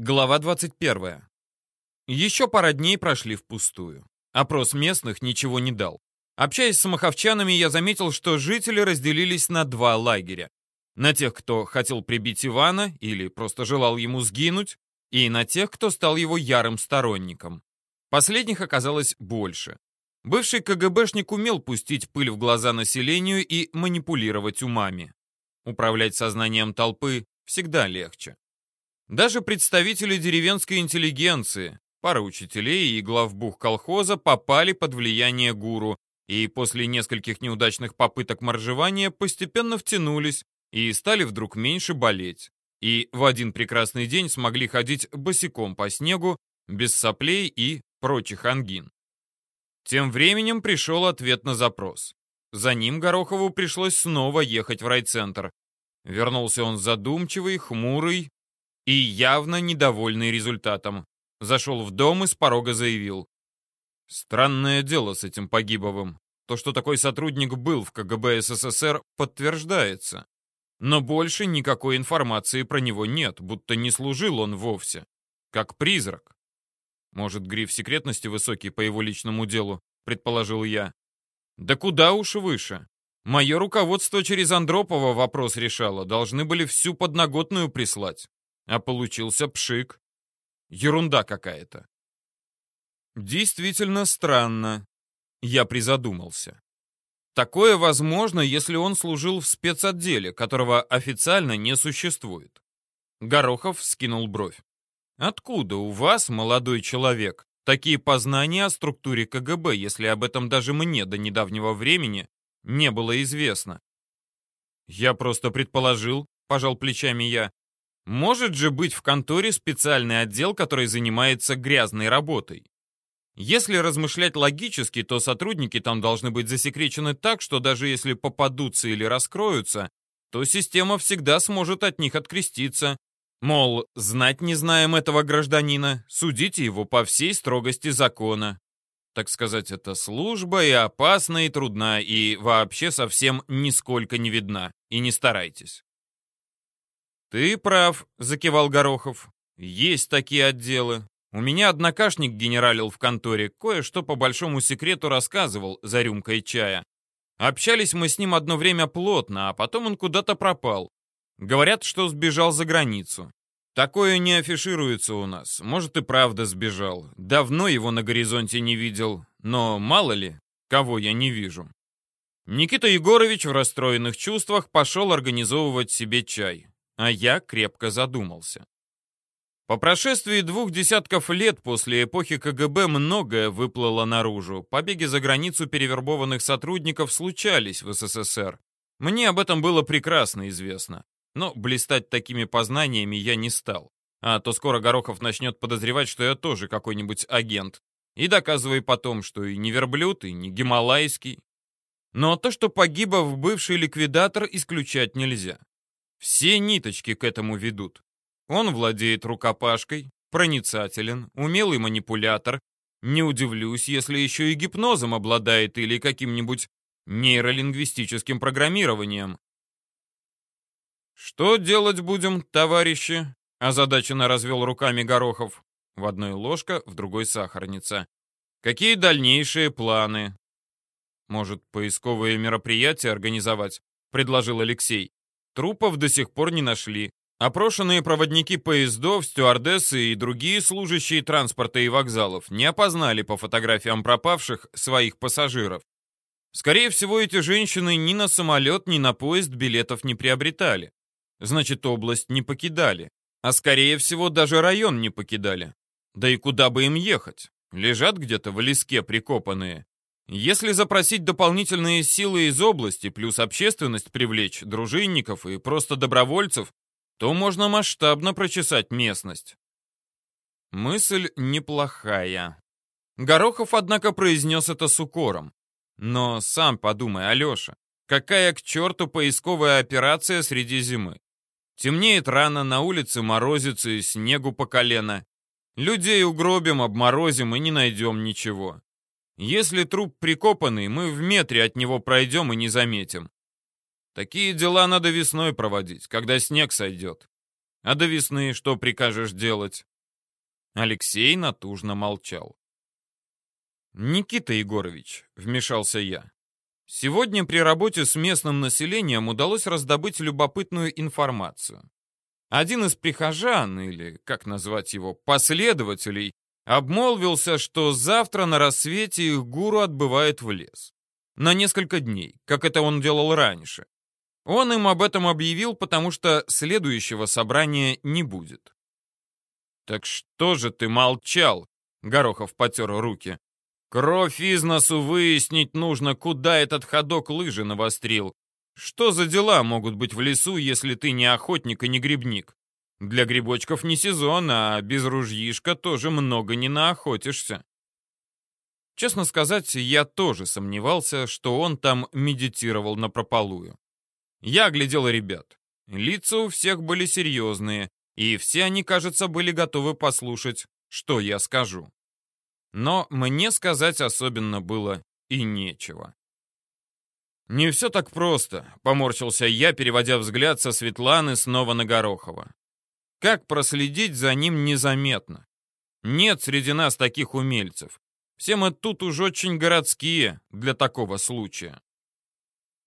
Глава 21. Еще пара дней прошли впустую. Опрос местных ничего не дал. Общаясь с маховчанами, я заметил, что жители разделились на два лагеря. На тех, кто хотел прибить Ивана или просто желал ему сгинуть, и на тех, кто стал его ярым сторонником. Последних оказалось больше. Бывший КГБшник умел пустить пыль в глаза населению и манипулировать умами. Управлять сознанием толпы всегда легче. Даже представители деревенской интеллигенции, пара учителей и главбух колхоза попали под влияние гуру и после нескольких неудачных попыток моржевания постепенно втянулись и стали вдруг меньше болеть. И в один прекрасный день смогли ходить босиком по снегу, без соплей и прочих ангин. Тем временем пришел ответ на запрос. За ним Горохову пришлось снова ехать в райцентр. Вернулся он задумчивый, хмурый, и явно недовольный результатом. Зашел в дом и с порога заявил. Странное дело с этим Погибовым. То, что такой сотрудник был в КГБ СССР, подтверждается. Но больше никакой информации про него нет, будто не служил он вовсе. Как призрак. Может, гриф секретности высокий по его личному делу, предположил я. Да куда уж выше. Мое руководство через Андропова вопрос решало, должны были всю подноготную прислать. А получился пшик. Ерунда какая-то. Действительно странно. Я призадумался. Такое возможно, если он служил в спецотделе, которого официально не существует. Горохов скинул бровь. Откуда у вас, молодой человек, такие познания о структуре КГБ, если об этом даже мне до недавнего времени не было известно? Я просто предположил, пожал плечами я, может же быть в конторе специальный отдел, который занимается грязной работой. Если размышлять логически, то сотрудники там должны быть засекречены так, что даже если попадутся или раскроются, то система всегда сможет от них откреститься. Мол, знать не знаем этого гражданина, судите его по всей строгости закона. Так сказать, эта служба и опасна, и трудна, и вообще совсем нисколько не видна. И не старайтесь. «Ты прав», — закивал Горохов. «Есть такие отделы. У меня однокашник генералил в конторе, кое-что по большому секрету рассказывал за рюмкой чая. Общались мы с ним одно время плотно, а потом он куда-то пропал. Говорят, что сбежал за границу. Такое не афишируется у нас. Может и правда сбежал. Давно его на горизонте не видел, но мало ли, кого я не вижу». Никита Егорович в расстроенных чувствах пошел организовывать себе чай а я крепко задумался. По прошествии двух десятков лет после эпохи КГБ многое выплыло наружу. Побеги за границу перевербованных сотрудников случались в СССР. Мне об этом было прекрасно известно. Но блистать такими познаниями я не стал. А то скоро Горохов начнет подозревать, что я тоже какой-нибудь агент. И доказывай потом, что и не верблюд, и не гималайский. Но то, что погибов бывший ликвидатор, исключать нельзя. Все ниточки к этому ведут. Он владеет рукопашкой, проницателен, умелый манипулятор. Не удивлюсь, если еще и гипнозом обладает или каким-нибудь нейролингвистическим программированием. «Что делать будем, товарищи?» — озадаченно развел руками Горохов. В одной ложка, в другой сахарница. «Какие дальнейшие планы?» «Может, поисковые мероприятия организовать?» — предложил Алексей. Трупов до сих пор не нашли. Опрошенные проводники поездов, стюардессы и другие служащие транспорта и вокзалов не опознали по фотографиям пропавших своих пассажиров. Скорее всего, эти женщины ни на самолет, ни на поезд билетов не приобретали. Значит, область не покидали. А скорее всего, даже район не покидали. Да и куда бы им ехать? Лежат где-то в леске прикопанные. Если запросить дополнительные силы из области, плюс общественность привлечь, дружинников и просто добровольцев, то можно масштабно прочесать местность. Мысль неплохая. Горохов, однако, произнес это с укором. Но сам подумай, Алеша, какая к черту поисковая операция среди зимы? Темнеет рано, на улице морозится и снегу по колено. Людей угробим, обморозим и не найдем ничего. Если труп прикопанный, мы в метре от него пройдем и не заметим. Такие дела надо весной проводить, когда снег сойдет. А до весны что прикажешь делать?» Алексей натужно молчал. «Никита Егорович», — вмешался я, — «сегодня при работе с местным населением удалось раздобыть любопытную информацию. Один из прихожан, или, как назвать его, последователей, обмолвился, что завтра на рассвете их гуру отбывает в лес. На несколько дней, как это он делал раньше. Он им об этом объявил, потому что следующего собрания не будет. «Так что же ты молчал?» — Горохов потер руки. «Кровь из носу выяснить нужно, куда этот ходок лыжи навострил. Что за дела могут быть в лесу, если ты не охотник и не грибник? Для грибочков не сезон, а без ружьишка тоже много не наохотишься». Честно сказать, я тоже сомневался, что он там медитировал на прополую. Я оглядел ребят. Лица у всех были серьезные, и все они, кажется, были готовы послушать, что я скажу. Но мне сказать особенно было и нечего. «Не все так просто», — поморщился я, переводя взгляд со Светланы снова на Горохова. «Как проследить за ним незаметно? Нет среди нас таких умельцев. Все мы тут уж очень городские для такого случая.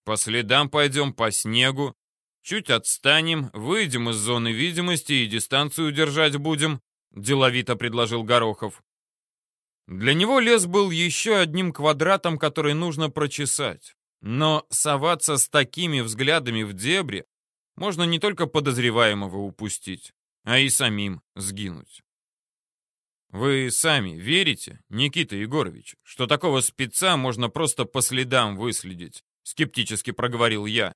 По следам пойдем по снегу, Чуть отстанем, выйдем из зоны видимости и дистанцию держать будем», — деловито предложил Горохов. Для него лес был еще одним квадратом, который нужно прочесать. Но соваться с такими взглядами в дебри можно не только подозреваемого упустить, а и самим сгинуть. Вы сами верите, Никита Егорович, что такого спеца можно просто по следам выследить? Скептически проговорил я.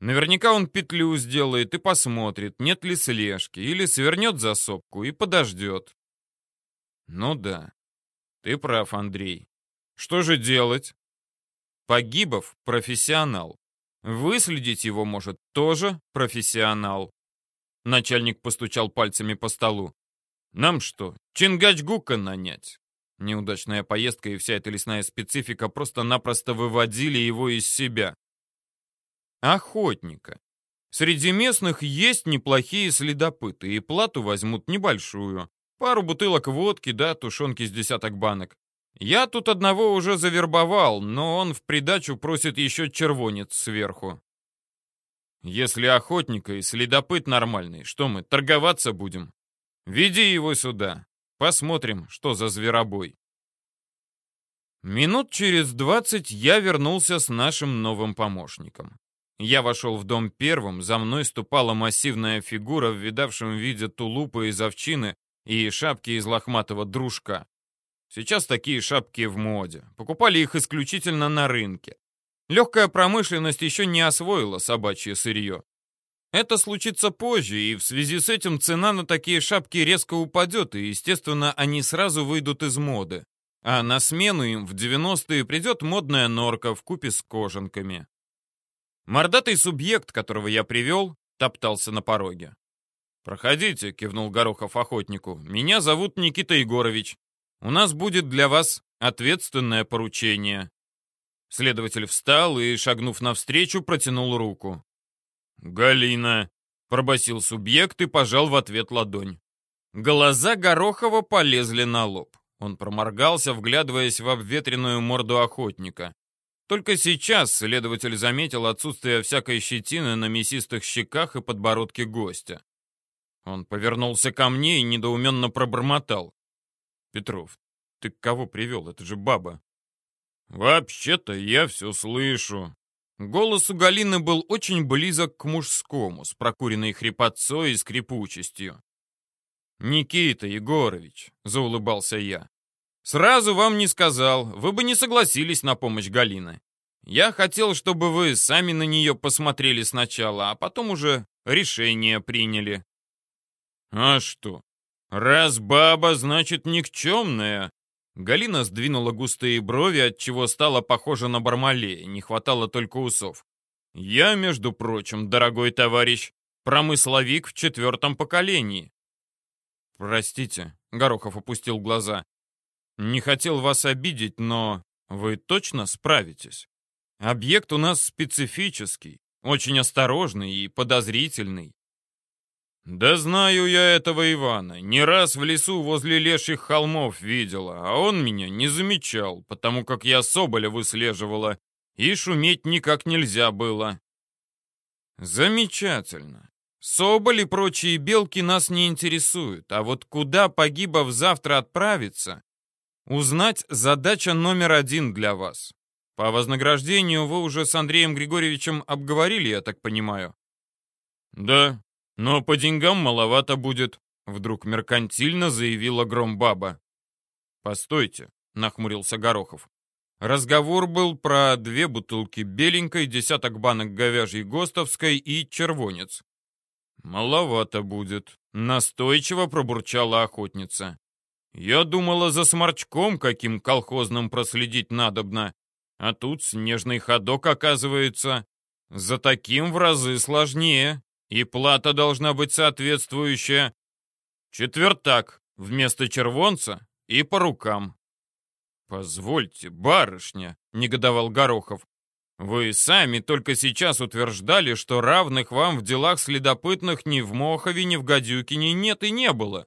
Наверняка он петлю сделает и посмотрит, нет ли слежки, или свернет за сопку и подождет. Ну да, ты прав, Андрей. Что же делать? Погибов — профессионал. Выследить его может тоже профессионал. Начальник постучал пальцами по столу. Нам что, Чингачгука нанять? Неудачная поездка и вся эта лесная специфика просто-напросто выводили его из себя охотника. Среди местных есть неплохие следопыты, и плату возьмут небольшую. Пару бутылок водки, да, тушенки с десяток банок. Я тут одного уже завербовал, но он в придачу просит еще червонец сверху. Если охотника и следопыт нормальный, что мы, торговаться будем? Веди его сюда. Посмотрим, что за зверобой. Минут через двадцать я вернулся с нашим новым помощником. Я вошел в дом первым, за мной ступала массивная фигура в видавшем виде тулупа из овчины и шапки из лохматого дружка. Сейчас такие шапки в моде. Покупали их исключительно на рынке. Легкая промышленность еще не освоила собачье сырье. Это случится позже, и в связи с этим цена на такие шапки резко упадет, и, естественно, они сразу выйдут из моды. А на смену им в 90-е придет модная норка в купе с кожанками. Мордатый субъект, которого я привел, топтался на пороге. «Проходите», — кивнул Горохов охотнику. «Меня зовут Никита Егорович. У нас будет для вас ответственное поручение». Следователь встал и, шагнув навстречу, протянул руку. «Галина», — пробасил субъект и пожал в ответ ладонь. Глаза Горохова полезли на лоб. Он проморгался, вглядываясь в обветренную морду охотника. Только сейчас следователь заметил отсутствие всякой щетины на мясистых щеках и подбородке гостя. Он повернулся ко мне и недоуменно пробормотал. «Петров, ты кого привел? Это же баба». «Вообще-то я все слышу». Голос у Галины был очень близок к мужскому, с прокуренной хрипотцой и скрипучестью. «Никита Егорович», — заулыбался я, Сразу вам не сказал, вы бы не согласились на помощь Галины. Я хотел, чтобы вы сами на нее посмотрели сначала, а потом уже решение приняли. А что? Раз баба, значит никчемная. Галина сдвинула густые брови, от чего стала похожа на Бармалея, не хватало только усов. Я, между прочим, дорогой товарищ, промысловик в четвертом поколении. Простите, Горохов опустил глаза. Не хотел вас обидеть, но вы точно справитесь. Объект у нас специфический, очень осторожный и подозрительный. «Да знаю я этого Ивана. Не раз в лесу возле леших холмов видела, а он меня не замечал, потому как я Соболя выслеживала, и шуметь никак нельзя было». «Замечательно. Соболь и прочие белки нас не интересуют, а вот куда погибов завтра отправиться, узнать задача номер один для вас. По вознаграждению вы уже с Андреем Григорьевичем обговорили, я так понимаю?» «Да, но по деньгам маловато будет», — вдруг меркантильно заявила Громбаба. «Постойте», — нахмурился Горохов. Разговор был про две бутылки беленькой, десяток банок говяжьей гостовской и червонец. «Маловато будет», — настойчиво пробурчала охотница. «Я думала, за сморчком каким колхозным проследить надобно, а тут снежный ходок оказывается. За таким в разы сложнее». И плата должна быть соответствующая. Четвертак вместо червонца и по рукам. «Позвольте, барышня», — негодовал Горохов, «вы сами только сейчас утверждали, что равных вам в делах следопытных ни в Мохове, ни в Гадюкине нет и не было.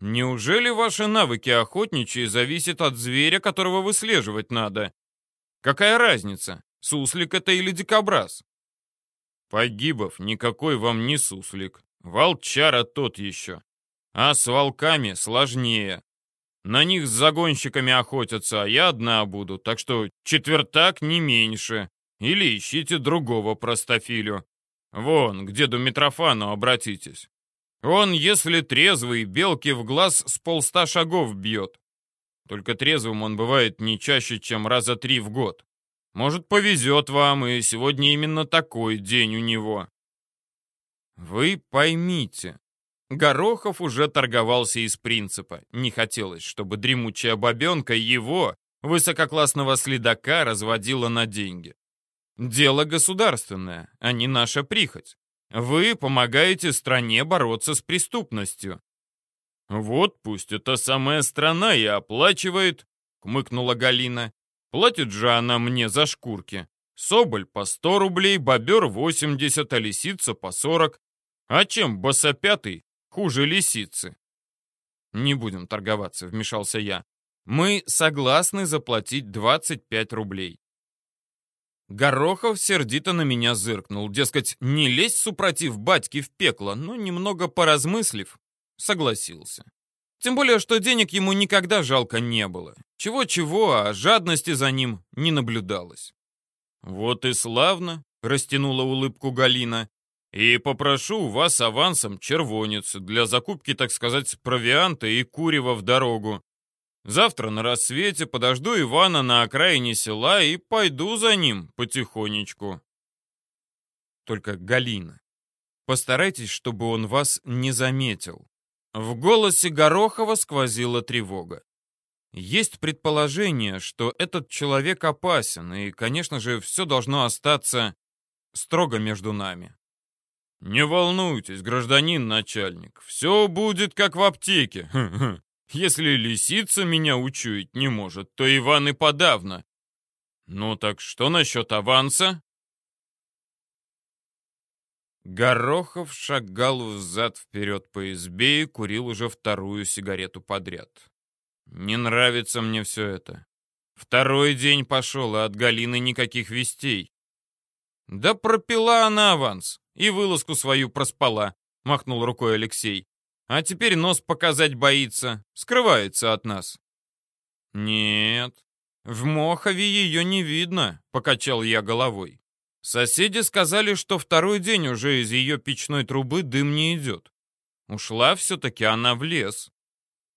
Неужели ваши навыки охотничьи зависят от зверя, которого выслеживать надо? Какая разница, суслик это или дикобраз? Погибов никакой вам не суслик. Волчара тот еще. А с волками сложнее. На них с загонщиками охотятся, а я одна буду, так что четвертак не меньше. Или ищите другого простофилю. Вон, к деду Митрофану обратитесь. Он, если трезвый, белки в глаз с полста шагов бьет. Только трезвым он бывает не чаще, чем раза три в год. Может, повезет вам, и сегодня именно такой день у него. Вы поймите, Горохов уже торговался из принципа. Не хотелось, чтобы дремучая бабенка его, высококлассного следака, разводила на деньги. Дело государственное, а не наша прихоть. Вы помогаете стране бороться с преступностью. Вот пусть эта самая страна и оплачивает, хмыкнула Галина. Платит же она мне за шкурки. Соболь по 100 рублей, бобер 80, а лисица по 40. А чем босопятый хуже лисицы? Не будем торговаться, вмешался я. Мы согласны заплатить 25 рублей. Горохов сердито на меня зыркнул, дескать, не лезь, супротив батьки, в пекло, но немного поразмыслив, согласился. Тем более, что денег ему никогда жалко не было. Чего-чего, а жадности за ним не наблюдалось. «Вот и славно», — растянула улыбку Галина. «И попрошу вас авансом червонец для закупки, так сказать, провианта и курева в дорогу. Завтра на рассвете подожду Ивана на окраине села и пойду за ним потихонечку». Только Галина, постарайтесь, чтобы он вас не заметил. В голосе Горохова сквозила тревога. Есть предположение, что этот человек опасен, и, конечно же, все должно остаться строго между нами. «Не волнуйтесь, гражданин начальник, все будет как в аптеке. Если лисица меня учуять не может, то Иван и подавно. Ну так что насчет аванса?» Горохов шагал взад-вперед по избе и курил уже вторую сигарету подряд. «Не нравится мне все это. Второй день пошел, а от Галины никаких вестей». «Да пропила она аванс и вылазку свою проспала», — махнул рукой Алексей. «А теперь нос показать боится, скрывается от нас». «Нет, в Мохове ее не видно», — покачал я головой. Соседи сказали, что второй день уже из ее печной трубы дым не идет. Ушла все-таки она в лес.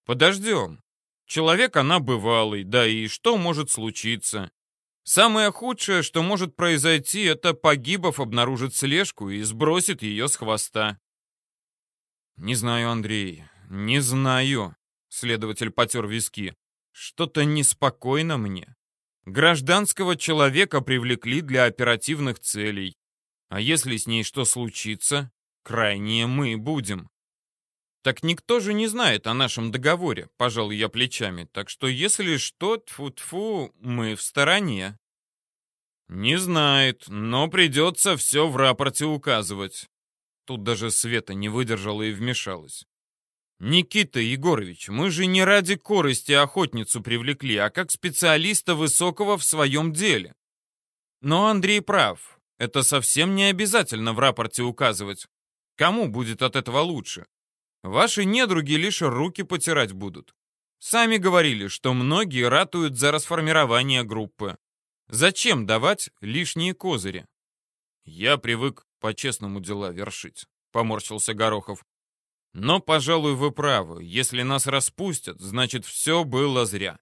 Подождем. Человек она бывалый, да и что может случиться? Самое худшее, что может произойти, это погибов обнаружит слежку и сбросит ее с хвоста. Не знаю, Андрей, не знаю. Следователь потер виски. Что-то неспокойно мне. Гражданского человека привлекли для оперативных целей. А если с ней что случится, крайние мы будем. Так никто же не знает о нашем договоре, пожал я плечами. Так что если что, тфу-тфу, мы в стороне. Не знает, но придется все в рапорте указывать. Тут даже Света не выдержала и вмешалась. «Никита Егорович, мы же не ради корости охотницу привлекли, а как специалиста высокого в своем деле. Но Андрей прав. Это совсем не обязательно в рапорте указывать. Кому будет от этого лучше? Ваши недруги лишь руки потирать будут. Сами говорили, что многие ратуют за расформирование группы. Зачем давать лишние козыри? Я привык по-честному дела вершить, поморщился Горохов. Но, пожалуй, вы правы. Если нас распустят, значит, все было зря.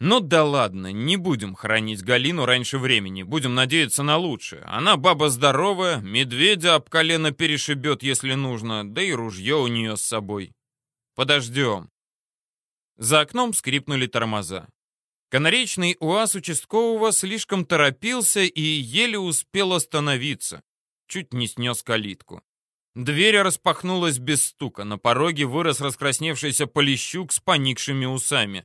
Ну да ладно, не будем хранить Галину раньше времени. Будем надеяться на лучшее. Она баба здоровая, медведя об колено перешибет, если нужно, да и ружье у нее с собой. Подождем. За окном скрипнули тормоза. Канаречный УАЗ участкового слишком торопился и еле успел остановиться. Чуть не снес калитку. Дверь распахнулась без стука. На пороге вырос раскрасневшийся полищук с поникшими усами.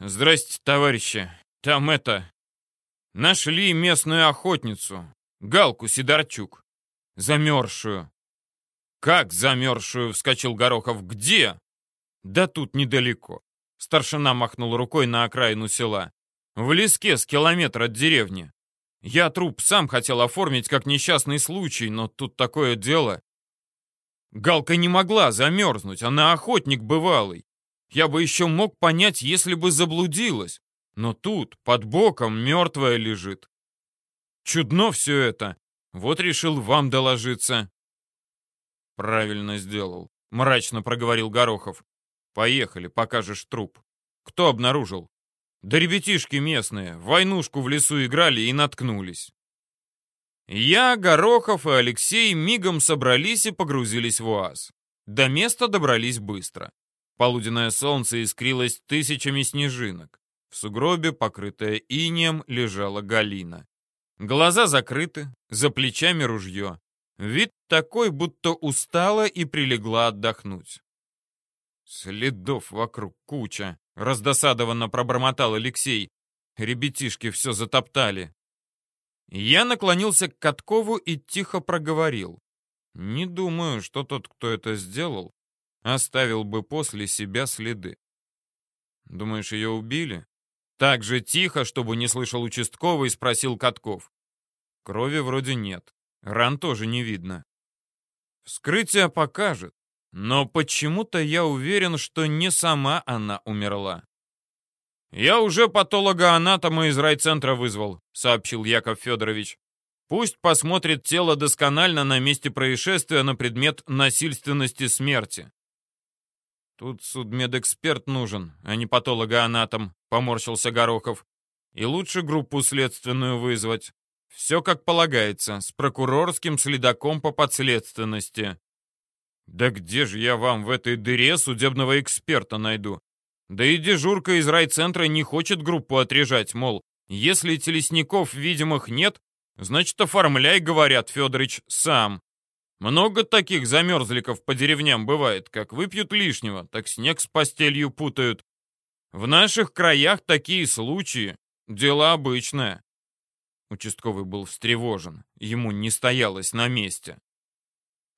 «Здрасте, товарищи. Там это... Нашли местную охотницу. Галку Сидорчук. Замерзшую». «Как замерзшую?» — вскочил Горохов. «Где?» «Да тут недалеко». Старшина махнул рукой на окраину села. «В леске с километра от деревни. Я труп сам хотел оформить как несчастный случай, но тут такое дело. Галка не могла замерзнуть, она охотник бывалый. Я бы еще мог понять, если бы заблудилась. Но тут, под боком, мертвая лежит. Чудно все это. Вот решил вам доложиться. Правильно сделал. Мрачно проговорил Горохов. Поехали, покажешь труп. Кто обнаружил? Да ребятишки местные, войнушку в лесу играли и наткнулись. Я, Горохов и Алексей мигом собрались и погрузились в УАЗ. До места добрались быстро. Полуденное солнце искрилось тысячами снежинок. В сугробе, покрытая инеем, лежала Галина. Глаза закрыты, за плечами ружье. Вид такой, будто устала и прилегла отдохнуть. Следов вокруг куча. Раздосадованно пробормотал Алексей. Ребятишки все затоптали. Я наклонился к Каткову и тихо проговорил. Не думаю, что тот, кто это сделал, оставил бы после себя следы. Думаешь, ее убили? Так же тихо, чтобы не слышал участковый, спросил Катков. Крови вроде нет. Ран тоже не видно. Вскрытие покажет. Но почему-то я уверен, что не сама она умерла. «Я уже патолога-анатома из райцентра вызвал», — сообщил Яков Федорович. «Пусть посмотрит тело досконально на месте происшествия на предмет насильственности смерти». «Тут судмедэксперт нужен, а не патологоанатом», — поморщился Горохов. «И лучше группу следственную вызвать. Все как полагается, с прокурорским следаком по подследственности». «Да где же я вам в этой дыре судебного эксперта найду? Да и дежурка из райцентра не хочет группу отрежать, мол, если телесников видимых нет, значит, оформляй, говорят, Федорович, сам. Много таких замерзликов по деревням бывает, как выпьют лишнего, так снег с постелью путают. В наших краях такие случаи — дело обычное. Участковый был встревожен, ему не стоялось на месте.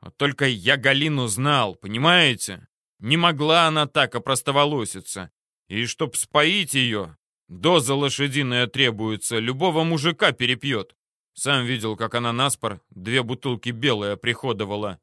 Вот только я Галину знал, понимаете? Не могла она так опростоволоситься. И чтоб споить ее, доза лошадиная требуется, любого мужика перепьет. Сам видел, как она наспор две бутылки белое приходовала.